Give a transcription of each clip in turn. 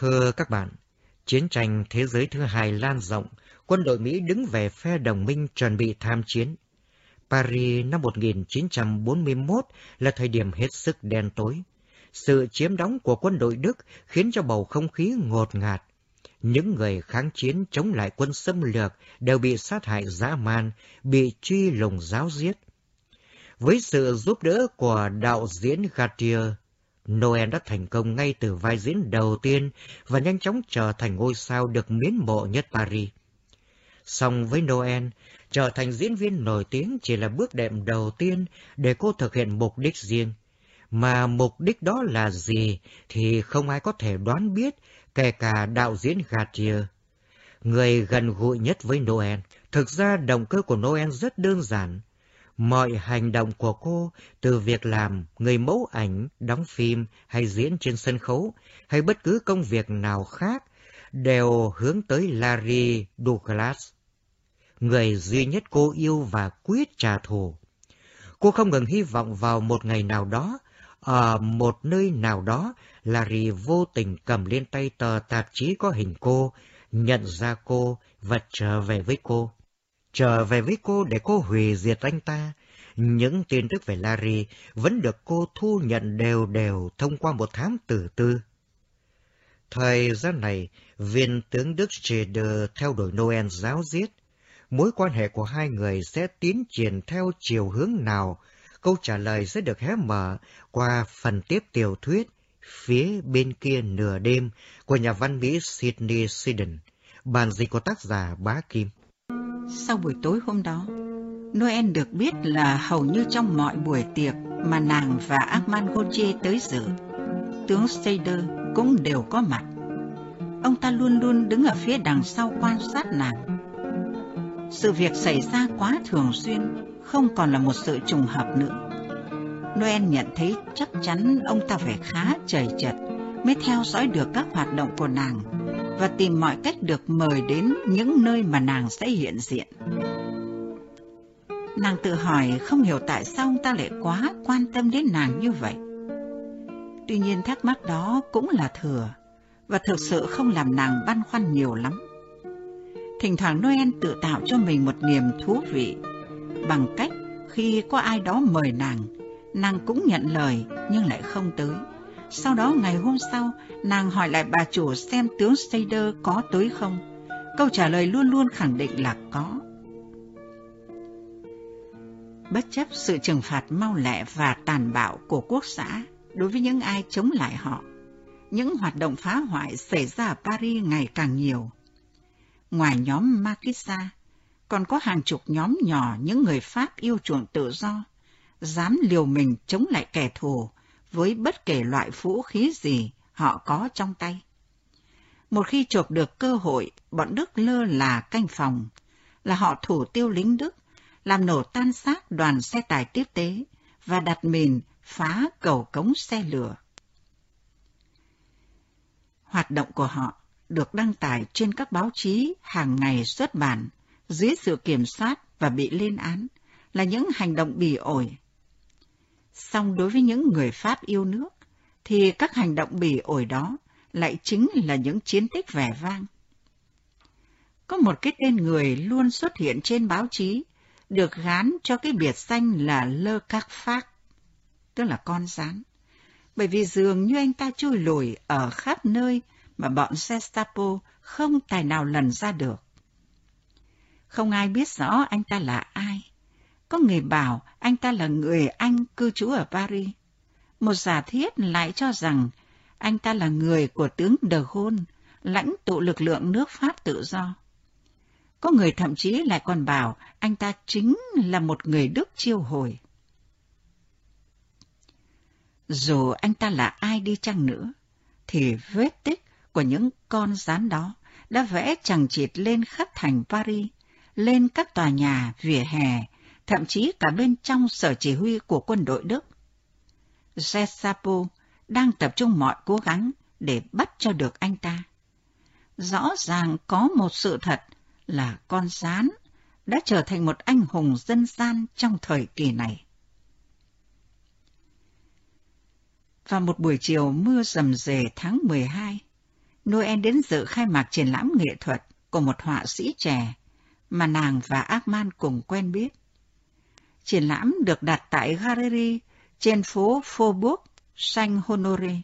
Thưa các bạn, chiến tranh thế giới thứ hai lan rộng, quân đội Mỹ đứng về phe đồng minh chuẩn bị tham chiến. Paris năm 1941 là thời điểm hết sức đen tối. Sự chiếm đóng của quân đội Đức khiến cho bầu không khí ngột ngạt. Những người kháng chiến chống lại quân xâm lược đều bị sát hại dã man, bị truy lùng giáo giết. Với sự giúp đỡ của đạo diễn Gatier, Noel đã thành công ngay từ vai diễn đầu tiên và nhanh chóng trở thành ngôi sao được miến mộ nhất Paris. Song với Noel, trở thành diễn viên nổi tiếng chỉ là bước đệm đầu tiên để cô thực hiện mục đích riêng. Mà mục đích đó là gì thì không ai có thể đoán biết, kể cả đạo diễn Gatier. Người gần gũi nhất với Noel, thực ra động cơ của Noel rất đơn giản. Mọi hành động của cô, từ việc làm, người mẫu ảnh, đóng phim hay diễn trên sân khấu, hay bất cứ công việc nào khác, đều hướng tới Larry Douglas, người duy nhất cô yêu và quyết trả thù. Cô không ngừng hy vọng vào một ngày nào đó, ở một nơi nào đó, Larry vô tình cầm lên tay tờ tạp chí có hình cô, nhận ra cô và trở về với cô trở về với cô để cô hủy diệt anh ta. Những tin tức về Larry vẫn được cô thu nhận đều đều thông qua một thám tử tư. Thời gian này, viên tướng Đức Schrader theo đuổi Noel giáo giết. Mối quan hệ của hai người sẽ tiến triển theo chiều hướng nào? Câu trả lời sẽ được hé mở qua phần tiếp tiểu thuyết Phía bên kia nửa đêm của nhà văn Mỹ Sidney Sidon, bản dịch của tác giả Bá Kim. Sau buổi tối hôm đó, Noel được biết là hầu như trong mọi buổi tiệc mà nàng và Armand Gauthier tới dự, tướng Stader cũng đều có mặt. Ông ta luôn luôn đứng ở phía đằng sau quan sát nàng. Sự việc xảy ra quá thường xuyên, không còn là một sự trùng hợp nữa. Noel nhận thấy chắc chắn ông ta phải khá chầy chật mới theo dõi được các hoạt động của nàng và tìm mọi cách được mời đến những nơi mà nàng sẽ hiện diện. Nàng tự hỏi không hiểu tại sao ông ta lại quá quan tâm đến nàng như vậy. Tuy nhiên thắc mắc đó cũng là thừa và thực sự không làm nàng băn khoăn nhiều lắm. Thỉnh thoảng Noel tự tạo cho mình một niềm thú vị bằng cách khi có ai đó mời nàng, nàng cũng nhận lời nhưng lại không tới. Sau đó ngày hôm sau, nàng hỏi lại bà chủ xem tướng Stader có tới không. Câu trả lời luôn luôn khẳng định là có. Bất chấp sự trừng phạt mau lẹ và tàn bạo của quốc xã đối với những ai chống lại họ, những hoạt động phá hoại xảy ra ở Paris ngày càng nhiều. Ngoài nhóm Makissa, còn có hàng chục nhóm nhỏ những người Pháp yêu chuộng tự do, dám liều mình chống lại kẻ thù với bất kể loại vũ khí gì họ có trong tay. Một khi chộp được cơ hội, bọn Đức lơ là canh phòng, là họ thủ tiêu lính Đức, làm nổ tan xác đoàn xe tải tiếp tế và đặt mìn phá cầu cống xe lửa. Hoạt động của họ được đăng tải trên các báo chí hàng ngày xuất bản dưới sự kiểm soát và bị lên án là những hành động bỉ ổi Song đối với những người Pháp yêu nước, thì các hành động bỉ ổi đó lại chính là những chiến tích vẻ vang. Có một cái tên người luôn xuất hiện trên báo chí, được gán cho cái biệt danh là Lơ Các Phát, tức là con rán. Bởi vì dường như anh ta chui lùi ở khắp nơi mà bọn Gestapo không tài nào lần ra được. Không ai biết rõ anh ta là ai, có người bảo anh ta là người Anh cư trú ở Paris. Một giả thiết lại cho rằng anh ta là người của tướng De Gaulle, lãnh tụ lực lượng nước Pháp tự do. Có người thậm chí lại còn bảo anh ta chính là một người Đức chiêu hồi. Dù anh ta là ai đi chăng nữa, thì vết tích của những con rán đó đã vẽ chẳng chịt lên khắp thành Paris, lên các tòa nhà, vỉa hè, thậm chí cả bên trong sở chỉ huy của quân đội Đức. Gestapo đang tập trung mọi cố gắng để bắt cho được anh ta. Rõ ràng có một sự thật là con rán đã trở thành một anh hùng dân gian trong thời kỳ này. Vào một buổi chiều mưa rầm rề tháng 12, Noel đến dự khai mạc triển lãm nghệ thuật của một họa sĩ trẻ mà nàng và Arman cùng quen biết. Triển lãm được đặt tại Gallery trên phố Faubourg Saint Honoré.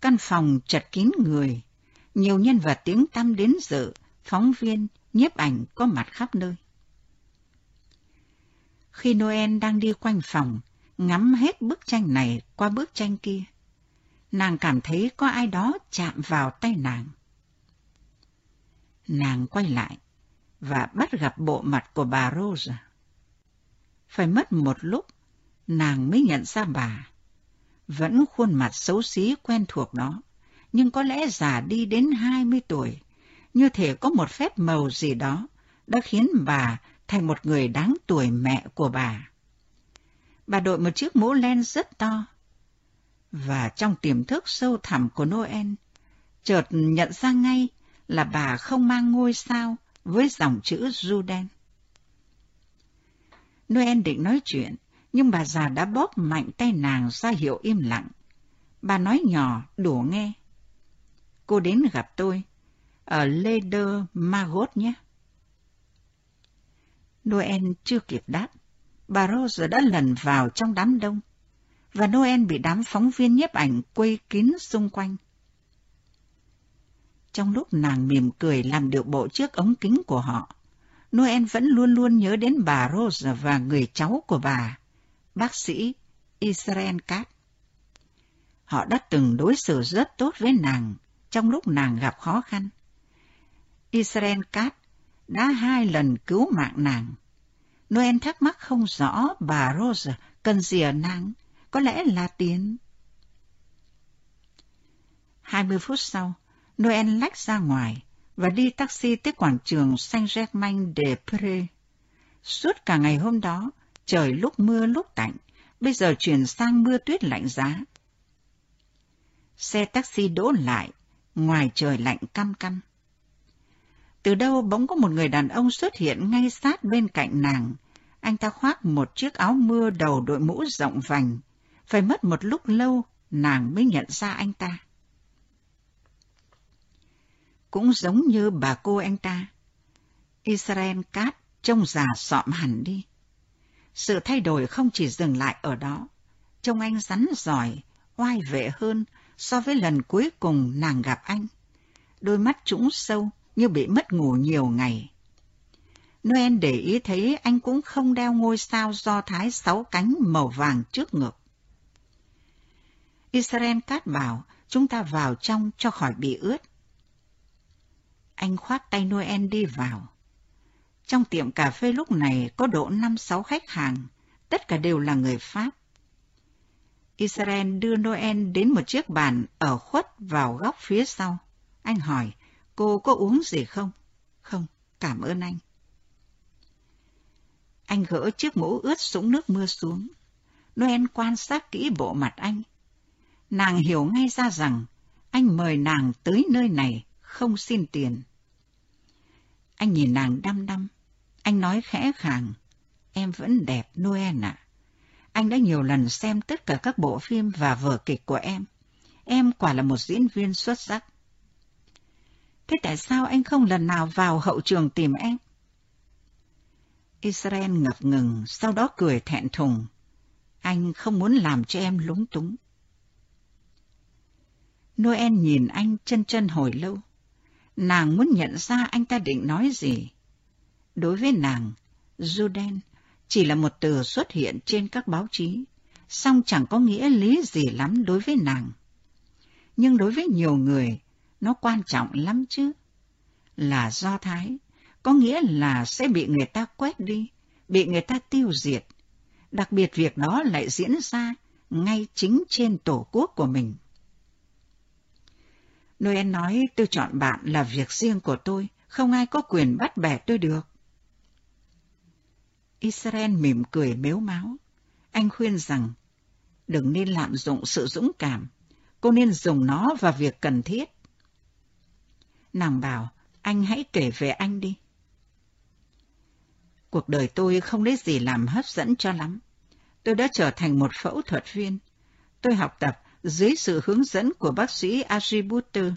Căn phòng chật kín người, nhiều nhân vật tiếng tăm đến dự, phóng viên, nhiếp ảnh có mặt khắp nơi. Khi Noel đang đi quanh phòng, ngắm hết bức tranh này qua bức tranh kia, nàng cảm thấy có ai đó chạm vào tay nàng. Nàng quay lại và bắt gặp bộ mặt của bà Rosa. Phải mất một lúc, nàng mới nhận ra bà. Vẫn khuôn mặt xấu xí quen thuộc đó, nhưng có lẽ già đi đến hai mươi tuổi, như thể có một phép màu gì đó đã khiến bà thành một người đáng tuổi mẹ của bà. Bà đội một chiếc mũ len rất to, và trong tiềm thức sâu thẳm của Noel, chợt nhận ra ngay là bà không mang ngôi sao với dòng chữ Juden. Noel định nói chuyện, nhưng bà già đã bóp mạnh tay nàng ra hiệu im lặng. Bà nói nhỏ, đủ nghe. Cô đến gặp tôi, ở Leder Magot nhé. Noel chưa kịp đáp, bà Rose đã lần vào trong đám đông, và Noel bị đám phóng viên nhiếp ảnh quây kín xung quanh. Trong lúc nàng mỉm cười làm điệu bộ trước ống kính của họ, Noel vẫn luôn luôn nhớ đến bà Rose và người cháu của bà, bác sĩ Israel Kat. Họ đã từng đối xử rất tốt với nàng trong lúc nàng gặp khó khăn. Israel Kat đã hai lần cứu mạng nàng. Noel thắc mắc không rõ bà Rose cần gì ở nàng, có lẽ là tiền. Hai mươi phút sau, Noel lách ra ngoài và đi taxi tới quảng trường Saint-Germain-des-Prés. Suốt cả ngày hôm đó, trời lúc mưa lúc tạnh, bây giờ chuyển sang mưa tuyết lạnh giá. Xe taxi đỗ lại, ngoài trời lạnh căm căm. Từ đâu bỗng có một người đàn ông xuất hiện ngay sát bên cạnh nàng. Anh ta khoác một chiếc áo mưa đầu đội mũ rộng vành. Phải mất một lúc lâu, nàng mới nhận ra anh ta cũng giống như bà cô anh ta. Israel Cát trông già sọm hẳn đi. Sự thay đổi không chỉ dừng lại ở đó. Trông anh rắn giỏi, oai vệ hơn so với lần cuối cùng nàng gặp anh. Đôi mắt trũng sâu như bị mất ngủ nhiều ngày. Noel để ý thấy anh cũng không đeo ngôi sao do thái sáu cánh màu vàng trước ngực. Israel cát bảo chúng ta vào trong cho khỏi bị ướt. Anh khoác tay Noel đi vào. Trong tiệm cà phê lúc này có độ năm sáu khách hàng, tất cả đều là người Pháp. Israel đưa Noel đến một chiếc bàn ở khuất vào góc phía sau. Anh hỏi, cô có uống gì không? Không, cảm ơn anh. Anh gỡ chiếc mũ ướt sũng nước mưa xuống. Noel quan sát kỹ bộ mặt anh. Nàng hiểu ngay ra rằng anh mời nàng tới nơi này không xin tiền. Anh nhìn nàng đăm đăm. Anh nói khẽ khàng. Em vẫn đẹp, Noel ạ. Anh đã nhiều lần xem tất cả các bộ phim và vở kịch của em. Em quả là một diễn viên xuất sắc. Thế tại sao anh không lần nào vào hậu trường tìm em? Israel ngập ngừng, sau đó cười thẹn thùng. Anh không muốn làm cho em lúng túng. Noel nhìn anh chân chân hồi lâu. Nàng muốn nhận ra anh ta định nói gì. Đối với nàng, Juden chỉ là một từ xuất hiện trên các báo chí, song chẳng có nghĩa lý gì lắm đối với nàng. Nhưng đối với nhiều người, nó quan trọng lắm chứ. Là Do Thái, có nghĩa là sẽ bị người ta quét đi, bị người ta tiêu diệt. Đặc biệt việc đó lại diễn ra ngay chính trên tổ quốc của mình. Noel nói tôi chọn bạn là việc riêng của tôi, không ai có quyền bắt bẻ tôi được. Israel mỉm cười mếu máu. Anh khuyên rằng, đừng nên lạm dụng sự dũng cảm, cô nên dùng nó vào việc cần thiết. Nàng bảo, anh hãy kể về anh đi. Cuộc đời tôi không lấy gì làm hấp dẫn cho lắm. Tôi đã trở thành một phẫu thuật viên. Tôi học tập dưới sự hướng dẫn của bác sĩ Ajibuter.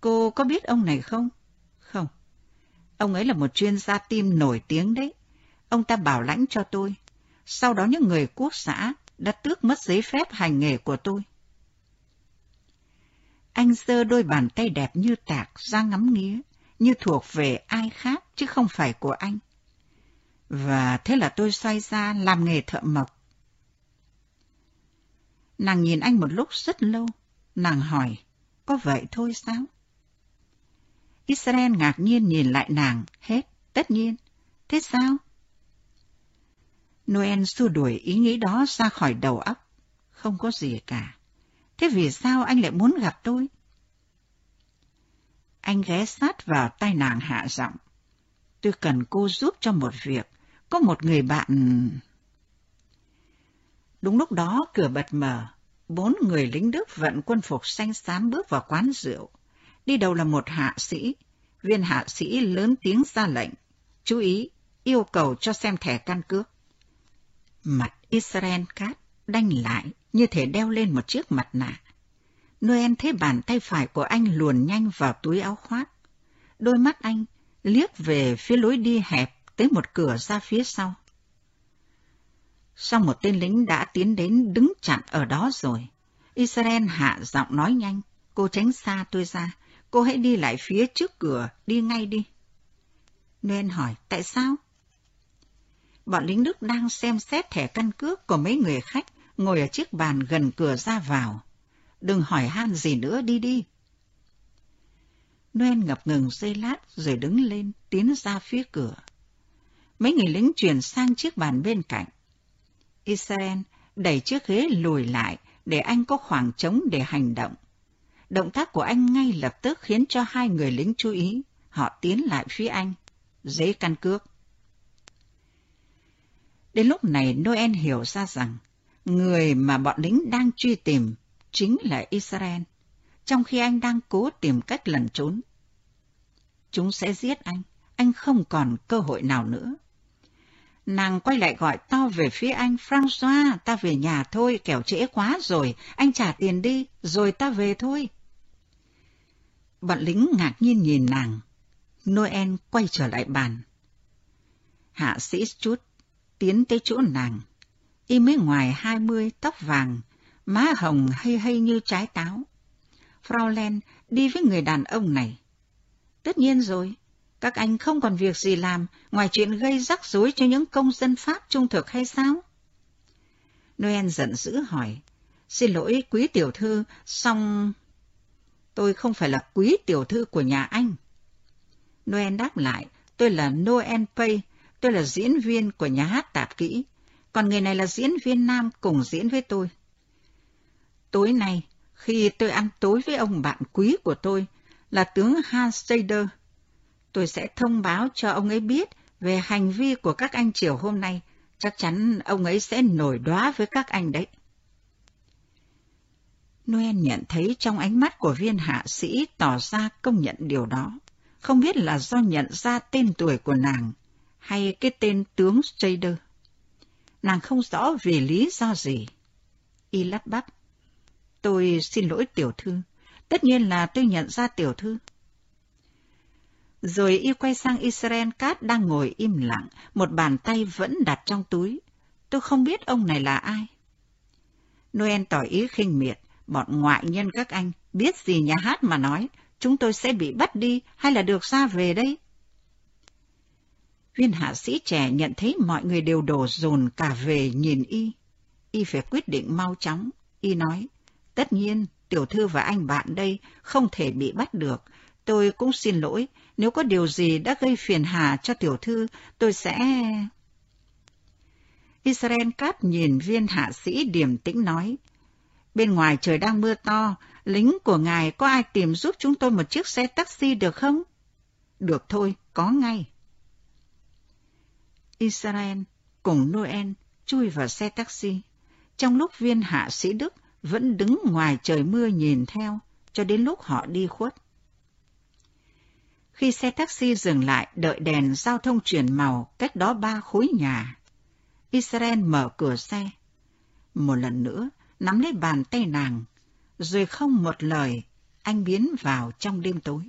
Cô có biết ông này không? Không. Ông ấy là một chuyên gia tim nổi tiếng đấy. Ông ta bảo lãnh cho tôi. Sau đó những người quốc xã đã tước mất giấy phép hành nghề của tôi. Anh giơ đôi bàn tay đẹp như tạc ra ngắm nghía, như thuộc về ai khác chứ không phải của anh. Và thế là tôi xoay ra làm nghề thợ mộc. Nàng nhìn anh một lúc rất lâu, nàng hỏi, có vậy thôi sao? Israel ngạc nhiên nhìn lại nàng, hết, tất nhiên. Thế sao? Noel xua đuổi ý nghĩ đó ra khỏi đầu óc. Không có gì cả. Thế vì sao anh lại muốn gặp tôi? Anh ghé sát vào tai nàng hạ giọng. Tôi cần cô giúp cho một việc. Có một người bạn... Đúng lúc đó cửa bật mở. Bốn người lính Đức vận quân phục xanh xám bước vào quán rượu. Đi đầu là một hạ sĩ. Viên hạ sĩ lớn tiếng ra lệnh. Chú ý, yêu cầu cho xem thẻ căn cước. Mặt Israel cát đanh lại như thể đeo lên một chiếc mặt nạ. Noel thấy bàn tay phải của anh luồn nhanh vào túi áo khoác. Đôi mắt anh liếc về phía lối đi hẹp tới một cửa ra phía sau. Sau một tên lính đã tiến đến đứng chặn ở đó rồi. Israel hạ giọng nói nhanh. Cô tránh xa tôi ra. Cô hãy đi lại phía trước cửa, đi ngay đi. Noel hỏi, tại sao? Bọn lính Đức đang xem xét thẻ căn cước của mấy người khách ngồi ở chiếc bàn gần cửa ra vào. Đừng hỏi han gì nữa, đi đi. Noel ngập ngừng giây lát rồi đứng lên, tiến ra phía cửa. Mấy người lính chuyển sang chiếc bàn bên cạnh. Israel đẩy chiếc ghế lùi lại để anh có khoảng trống để hành động. Động tác của anh ngay lập tức khiến cho hai người lính chú ý. Họ tiến lại phía anh. Giấy căn cước. Đến lúc này Noel hiểu ra rằng người mà bọn lính đang truy tìm chính là Israel, trong khi anh đang cố tìm cách lẩn trốn. Chúng sẽ giết anh, anh không còn cơ hội nào nữa. Nàng quay lại gọi to về phía anh, François, ta về nhà thôi, kẻo trễ quá rồi, anh trả tiền đi, rồi ta về thôi. Bọn lính ngạc nhiên nhìn nàng. Noel quay trở lại bàn. Hạ sĩ chút tiến tới chỗ nàng. Y mới ngoài hai mươi, tóc vàng, má hồng hay hay như trái táo. Fraulein đi với người đàn ông này. Tất nhiên rồi, các anh không còn việc gì làm ngoài chuyện gây rắc rối cho những công dân Pháp trung thực hay sao? Noel giận dữ hỏi, xin lỗi quý tiểu thư, song... Tôi không phải là quý tiểu thư của nhà anh. Noel đáp lại, tôi là Noel Pay, tôi là diễn viên của nhà hát tạp kỹ, còn người này là diễn viên nam cùng diễn với tôi. Tối nay, khi tôi ăn tối với ông bạn quý của tôi, là tướng Hans Stader, tôi sẽ thông báo cho ông ấy biết về hành vi của các anh chiều hôm nay. Chắc chắn ông ấy sẽ nổi đoá với các anh đấy. Noel nhận thấy trong ánh mắt của viên hạ sĩ tỏ ra công nhận điều đó. Không biết là do nhận ra tên tuổi của nàng hay cái tên tướng Strader. Nàng không rõ vì lý do gì. Y lắp bắp. Tôi xin lỗi tiểu thư. Tất nhiên là tôi nhận ra tiểu thư. Rồi y quay sang Israel Cát đang ngồi im lặng, một bàn tay vẫn đặt trong túi. Tôi không biết ông này là ai. Noel tỏ ý khinh miệt, bọn ngoại nhân các anh, biết gì nhà hát mà nói, chúng tôi sẽ bị bắt đi hay là được ra về đây? Viên hạ sĩ trẻ nhận thấy mọi người đều đổ dồn cả về nhìn y. Y phải quyết định mau chóng. Y nói, tất nhiên, tiểu thư và anh bạn đây không thể bị bắt được. Tôi cũng xin lỗi, nếu có điều gì đã gây phiền hà cho tiểu thư, tôi sẽ... Israel Cát nhìn viên hạ sĩ điềm tĩnh nói, bên ngoài trời đang mưa to, lính của ngài có ai tìm giúp chúng tôi một chiếc xe taxi được không? Được thôi, có ngay. Israel cùng Noel chui vào xe taxi, trong lúc viên hạ sĩ Đức vẫn đứng ngoài trời mưa nhìn theo, cho đến lúc họ đi khuất. Khi xe taxi dừng lại đợi đèn giao thông chuyển màu cách đó ba khối nhà, Israel mở cửa xe. Một lần nữa, nắm lấy bàn tay nàng, rồi không một lời, anh biến vào trong đêm tối.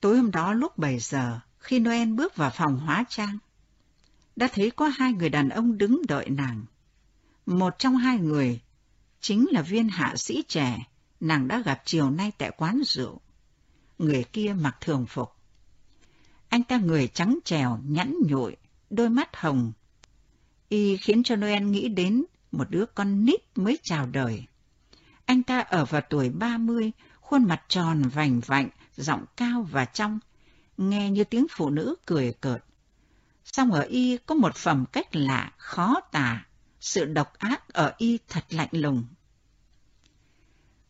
Tối hôm đó lúc 7 giờ, khi Noel bước vào phòng hóa trang, đã thấy có hai người đàn ông đứng đợi nàng. Một trong hai người chính là viên hạ sĩ trẻ nàng đã gặp chiều nay tại quán rượu. Người kia mặc thường phục. Anh ta người trắng trèo, nhẵn nhụi, đôi mắt hồng. Y khiến cho Noel nghĩ đến một đứa con nít mới chào đời. Anh ta ở vào tuổi ba mươi, khuôn mặt tròn vành vạnh, giọng cao và trong, nghe như tiếng phụ nữ cười cợt. Song ở y có một phẩm cách lạ, khó tả, sự độc ác ở y thật lạnh lùng.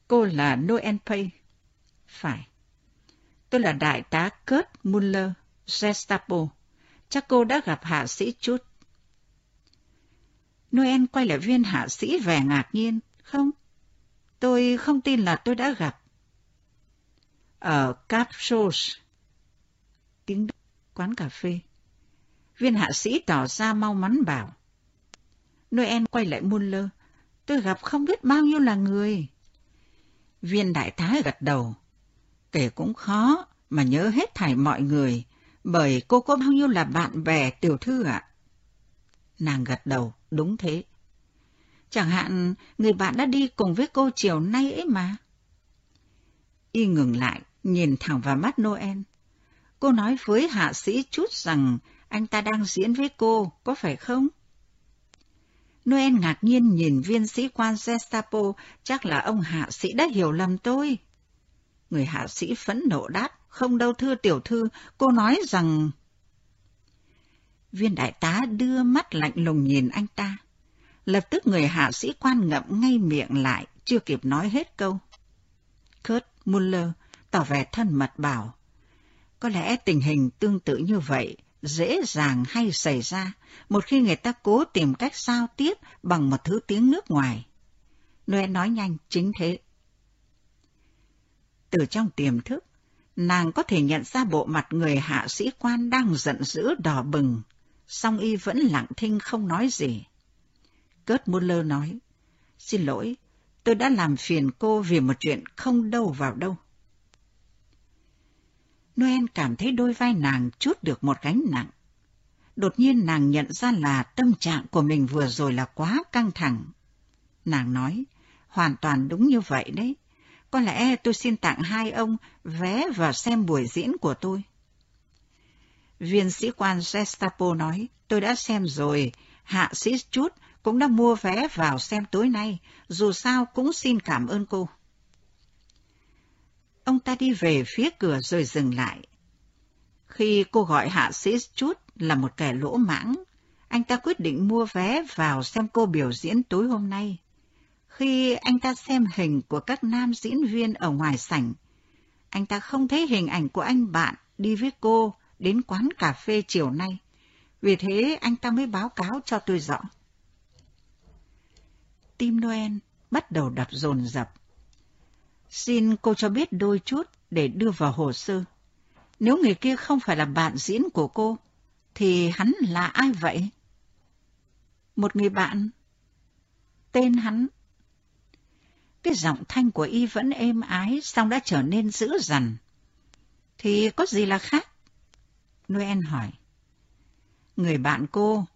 Cô là Noel Pay. Phải. Tôi là đại tá Kurt Muller, Gestapo. Chắc cô đã gặp hạ sĩ chút. Noel quay lại viên hạ sĩ vẻ ngạc nhiên. Không, tôi không tin là tôi đã gặp. Ở Capsos. Tiếng quán cà phê. Viên hạ sĩ tỏ ra mau mắn bảo. Noel quay lại Muller. Tôi gặp không biết bao nhiêu là người. Viên đại tá gật đầu. Kể cũng khó mà nhớ hết thảy mọi người, bởi cô có bao nhiêu là bạn bè tiểu thư ạ? Nàng gật đầu, đúng thế. Chẳng hạn, người bạn đã đi cùng với cô chiều nay ấy mà. Y ngừng lại, nhìn thẳng vào mắt Noel. Cô nói với hạ sĩ chút rằng anh ta đang diễn với cô, có phải không? Noel ngạc nhiên nhìn viên sĩ quan Gestapo, chắc là ông hạ sĩ đã hiểu lầm tôi. Người hạ sĩ phẫn nộ đáp, không đâu thưa tiểu thư, cô nói rằng... Viên đại tá đưa mắt lạnh lùng nhìn anh ta. Lập tức người hạ sĩ quan ngậm ngay miệng lại, chưa kịp nói hết câu. Kurt Muller tỏ vẻ thân mật bảo. Có lẽ tình hình tương tự như vậy dễ dàng hay xảy ra một khi người ta cố tìm cách giao tiếp bằng một thứ tiếng nước ngoài. Noel nói nhanh, chính thế. Từ trong tiềm thức, nàng có thể nhận ra bộ mặt người hạ sĩ quan đang giận dữ đỏ bừng, song y vẫn lặng thinh không nói gì. Kurt Muller nói, xin lỗi, tôi đã làm phiền cô vì một chuyện không đâu vào đâu. Noel cảm thấy đôi vai nàng chút được một gánh nặng. Đột nhiên nàng nhận ra là tâm trạng của mình vừa rồi là quá căng thẳng. Nàng nói, hoàn toàn đúng như vậy đấy. Có lẽ tôi xin tặng hai ông vé vào xem buổi diễn của tôi. Viên sĩ quan Gestapo nói, tôi đã xem rồi, hạ sĩ chút cũng đã mua vé vào xem tối nay, dù sao cũng xin cảm ơn cô. Ông ta đi về phía cửa rồi dừng lại. Khi cô gọi hạ sĩ chút là một kẻ lỗ mãng, anh ta quyết định mua vé vào xem cô biểu diễn tối hôm nay. Khi anh ta xem hình của các nam diễn viên ở ngoài sảnh, anh ta không thấy hình ảnh của anh bạn đi với cô đến quán cà phê chiều nay. Vì thế anh ta mới báo cáo cho tôi rõ. Tim Noel bắt đầu đập dồn dập. Xin cô cho biết đôi chút để đưa vào hồ sơ. Nếu người kia không phải là bạn diễn của cô, thì hắn là ai vậy? Một người bạn. Tên hắn. Cái giọng thanh của y vẫn êm ái, xong đã trở nên dữ dằn. Thì có gì là khác? Noel hỏi. Người bạn cô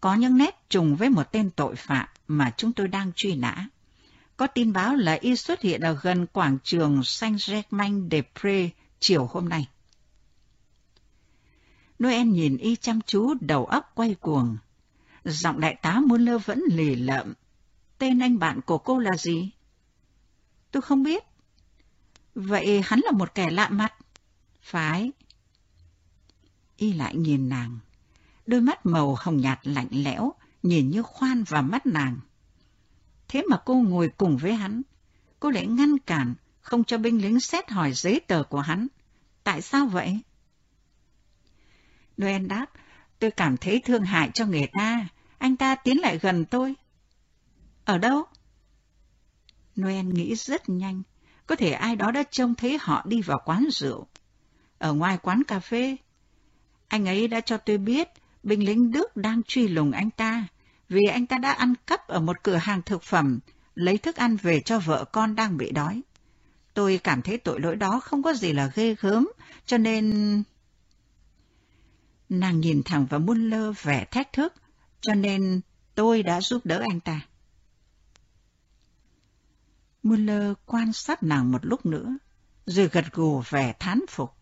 có những nét trùng với một tên tội phạm mà chúng tôi đang truy nã. Có tin báo là y xuất hiện ở gần quảng trường Saint-Germain-des-Prés chiều hôm nay. Noel nhìn y chăm chú, đầu óc quay cuồng. Giọng đại tá Muller vẫn lì lợm. Tên anh bạn của cô là gì? Tôi không biết. Vậy hắn là một kẻ lạ mặt. Phải. Y lại nhìn nàng. Đôi mắt màu hồng nhạt lạnh lẽo, nhìn như khoan vào mắt nàng. Thế mà cô ngồi cùng với hắn. Cô lại ngăn cản, không cho binh lính xét hỏi giấy tờ của hắn. Tại sao vậy? Noel đáp, tôi cảm thấy thương hại cho người ta. Anh ta tiến lại gần tôi. Ở đâu? Noel nghĩ rất nhanh. Có thể ai đó đã trông thấy họ đi vào quán rượu. Ở ngoài quán cà phê. Anh ấy đã cho tôi biết binh lính Đức đang truy lùng anh ta vì anh ta đã ăn cắp ở một cửa hàng thực phẩm lấy thức ăn về cho vợ con đang bị đói. Tôi cảm thấy tội lỗi đó không có gì là ghê gớm, cho nên... Nàng nhìn thẳng vào muôn lơ vẻ thách thức, cho nên tôi đã giúp đỡ anh ta. Muller quan sát nàng một lúc nữa, rồi gật gù vẻ thán phục.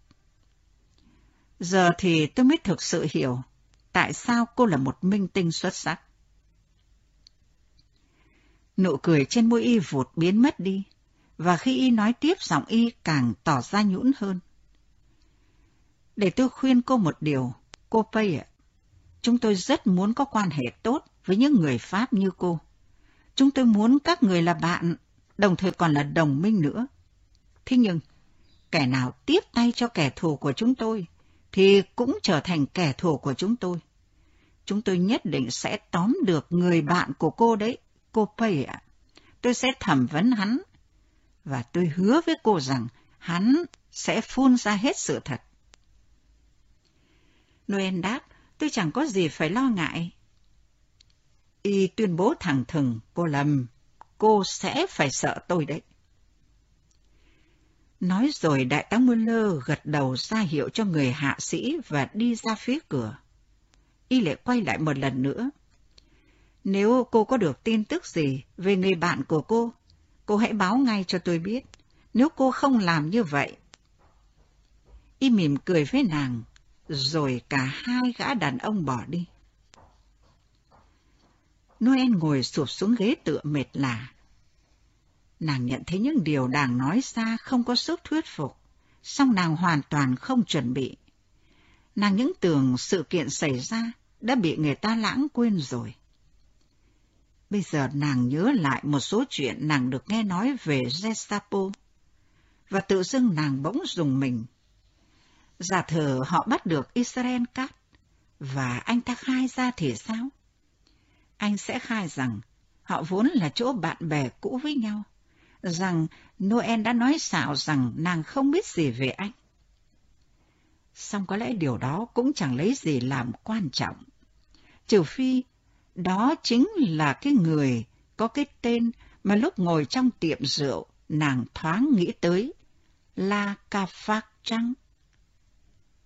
Giờ thì tôi mới thực sự hiểu tại sao cô là một minh tinh xuất sắc. Nụ cười trên môi y vụt biến mất đi, và khi y nói tiếp giọng y càng tỏ ra nhũn hơn. Để tôi khuyên cô một điều, cô Pei ạ. Chúng tôi rất muốn có quan hệ tốt với những người Pháp như cô. Chúng tôi muốn các người là bạn, đồng thời còn là đồng minh nữa. Thế nhưng, kẻ nào tiếp tay cho kẻ thù của chúng tôi, thì cũng trở thành kẻ thù của chúng tôi. Chúng tôi nhất định sẽ tóm được người bạn của cô đấy, cô Pei ạ. Tôi sẽ thẩm vấn hắn, và tôi hứa với cô rằng hắn sẽ phun ra hết sự thật. Noel đáp, tôi chẳng có gì phải lo ngại. Y tuyên bố thẳng thừng, cô lầm, cô sẽ phải sợ tôi đấy. Nói rồi đại tá Muller gật đầu ra hiệu cho người hạ sĩ và đi ra phía cửa. Y lại quay lại một lần nữa. Nếu cô có được tin tức gì về người bạn của cô, cô hãy báo ngay cho tôi biết. Nếu cô không làm như vậy. Y mỉm cười với nàng, rồi cả hai gã đàn ông bỏ đi. Noel ngồi sụp xuống ghế tựa mệt lạ. Nàng nhận thấy những điều đảng nói ra không có sức thuyết phục, song nàng hoàn toàn không chuẩn bị. Nàng những tưởng sự kiện xảy ra đã bị người ta lãng quên rồi. Bây giờ nàng nhớ lại một số chuyện nàng được nghe nói về Gestapo, và tự dưng nàng bỗng dùng mình. Giả thờ họ bắt được Israel Cát, và anh ta khai ra thì sao? Anh sẽ khai rằng họ vốn là chỗ bạn bè cũ với nhau rằng Noel đã nói xạo rằng nàng không biết gì về anh. Xong có lẽ điều đó cũng chẳng lấy gì làm quan trọng. Trừ phi, đó chính là cái người có cái tên mà lúc ngồi trong tiệm rượu nàng thoáng nghĩ tới. La Cà Phạc Trăng.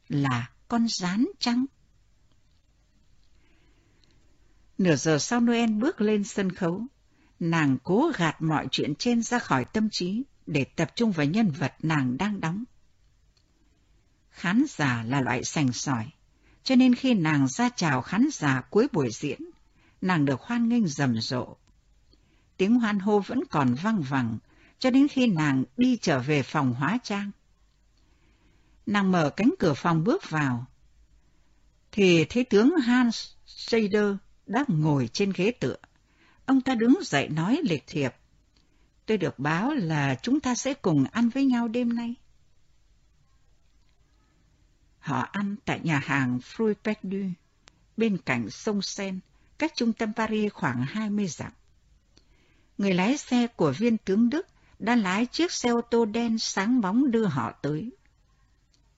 Là con rán trắng. Nửa giờ sau Noel bước lên sân khấu, nàng cố gạt mọi chuyện trên ra khỏi tâm trí để tập trung vào nhân vật nàng đang đóng. Khán giả là loại sành sỏi, cho nên khi nàng ra chào khán giả cuối buổi diễn, nàng được hoan nghênh rầm rộ. Tiếng hoan hô vẫn còn vang vẳng, cho đến khi nàng đi trở về phòng hóa trang. Nàng mở cánh cửa phòng bước vào, thì thấy tướng Hans Seder đang ngồi trên ghế tựa. Ông ta đứng dậy nói lịch thiệp. Tôi được báo là chúng ta sẽ cùng ăn với nhau đêm nay. Họ ăn tại nhà hàng Fruit Perdu, bên cạnh sông Sen, cách trung tâm Paris khoảng 20 dặm. Người lái xe của viên tướng Đức đã lái chiếc xe ô tô đen sáng bóng đưa họ tới.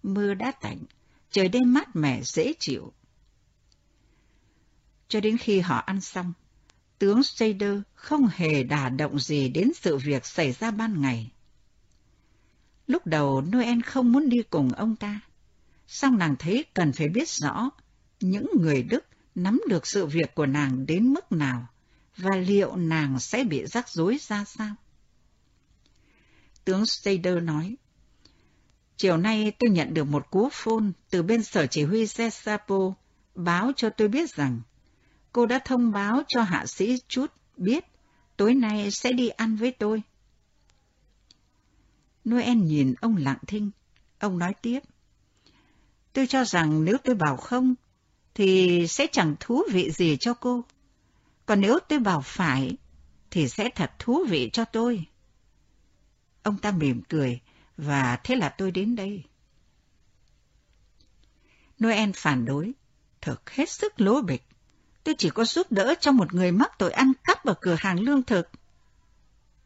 Mưa đã tạnh, trời đêm mát mẻ dễ chịu. Cho đến khi họ ăn xong, tướng Shader không hề đả động gì đến sự việc xảy ra ban ngày. Lúc đầu Noel không muốn đi cùng ông ta, song nàng thấy cần phải biết rõ những người Đức nắm được sự việc của nàng đến mức nào và liệu nàng sẽ bị rắc rối ra sao. Tướng Stader nói, Chiều nay tôi nhận được một cú phone từ bên sở chỉ huy Gestapo báo cho tôi biết rằng cô đã thông báo cho hạ sĩ chút biết tối nay sẽ đi ăn với tôi. Noel nhìn ông lặng thinh, ông nói tiếp. Tôi cho rằng nếu tôi bảo không, thì sẽ chẳng thú vị gì cho cô. Còn nếu tôi bảo phải, thì sẽ thật thú vị cho tôi. Ông ta mỉm cười, và thế là tôi đến đây. Noel phản đối, thật hết sức lố bịch. Tôi chỉ có giúp đỡ cho một người mắc tội ăn cắp ở cửa hàng lương thực.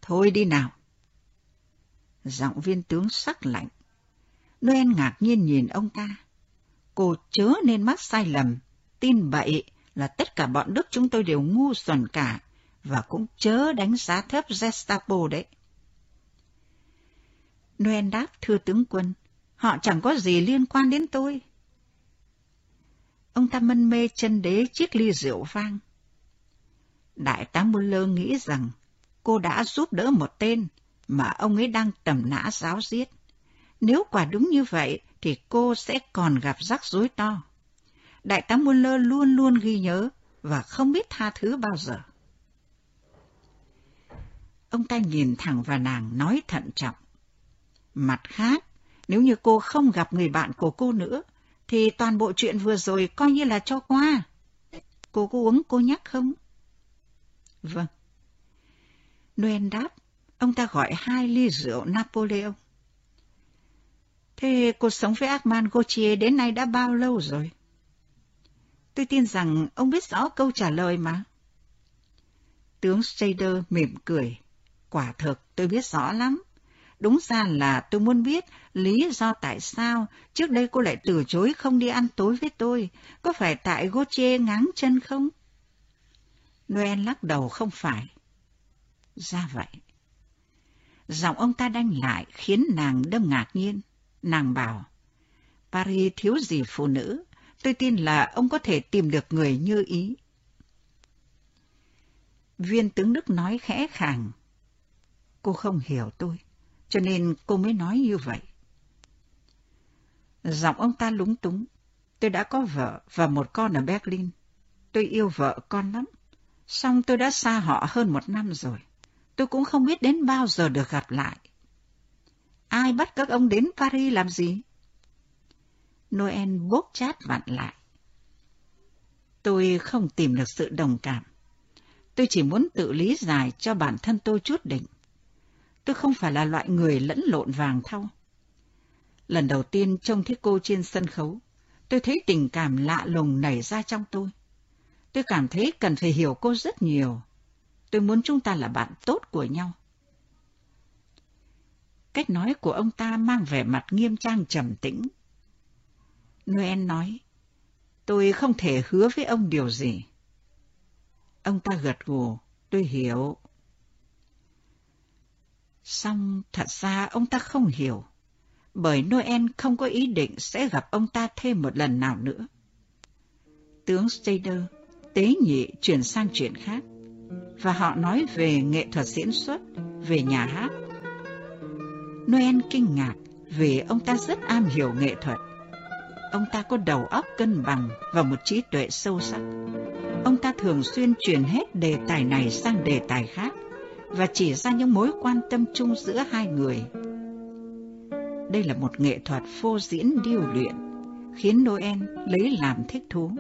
Thôi đi nào. Giọng viên tướng sắc lạnh. Noel ngạc nhiên nhìn ông ta. Cô chớ nên mắc sai lầm, tin bậy là tất cả bọn Đức chúng tôi đều ngu xuẩn cả, và cũng chớ đánh giá thấp Gestapo đấy. Noel đáp thưa tướng quân, họ chẳng có gì liên quan đến tôi. Ông ta mân mê chân đế chiếc ly rượu vang. Đại tá Muller nghĩ rằng cô đã giúp đỡ một tên mà ông ấy đang tầm nã giáo giết. Nếu quả đúng như vậy thì cô sẽ còn gặp rắc rối to. Đại tá Muller luôn luôn ghi nhớ và không biết tha thứ bao giờ. Ông ta nhìn thẳng vào nàng nói thận trọng. Mặt khác, nếu như cô không gặp người bạn của cô nữa, thì toàn bộ chuyện vừa rồi coi như là cho qua. Cô có uống cô nhắc không? Vâng. Noel đáp, ông ta gọi hai ly rượu Napoleon. Thế cô sống với Armand Gauthier đến nay đã bao lâu rồi? Tôi tin rằng ông biết rõ câu trả lời mà. Tướng Strader mỉm cười. Quả thực, tôi biết rõ lắm. Đúng ra là tôi muốn biết lý do tại sao trước đây cô lại từ chối không đi ăn tối với tôi. Có phải tại Gauthier ngáng chân không? Noel lắc đầu, không phải. Ra vậy. Giọng ông ta đanh lại khiến nàng đâm ngạc nhiên. Nàng bảo, Paris thiếu gì phụ nữ, tôi tin là ông có thể tìm được người như ý. Viên tướng Đức nói khẽ khàng. Cô không hiểu tôi, cho nên cô mới nói như vậy. Giọng ông ta lúng túng. Tôi đã có vợ và một con ở Berlin. Tôi yêu vợ con lắm. Xong tôi đã xa họ hơn một năm rồi. Tôi cũng không biết đến bao giờ được gặp lại. Ai bắt các ông đến Paris làm gì? Noel bốc chát vặn lại. Tôi không tìm được sự đồng cảm. Tôi chỉ muốn tự lý giải cho bản thân tôi chút đỉnh. Tôi không phải là loại người lẫn lộn vàng thau. Lần đầu tiên trông thấy cô trên sân khấu, tôi thấy tình cảm lạ lùng nảy ra trong tôi. Tôi cảm thấy cần phải hiểu cô rất nhiều. Tôi muốn chúng ta là bạn tốt của nhau. Cách nói của ông ta mang vẻ mặt nghiêm trang trầm tĩnh. Noel nói, tôi không thể hứa với ông điều gì. Ông ta gật gù, tôi hiểu. Xong thật ra ông ta không hiểu, bởi Noel không có ý định sẽ gặp ông ta thêm một lần nào nữa. Tướng Stader tế nhị chuyển sang chuyện khác, và họ nói về nghệ thuật diễn xuất, về nhà hát. Noel kinh ngạc vì ông ta rất am hiểu nghệ thuật. Ông ta có đầu óc cân bằng và một trí tuệ sâu sắc. Ông ta thường xuyên chuyển hết đề tài này sang đề tài khác và chỉ ra những mối quan tâm chung giữa hai người. Đây là một nghệ thuật phô diễn điêu luyện, khiến Noel lấy làm thích thú.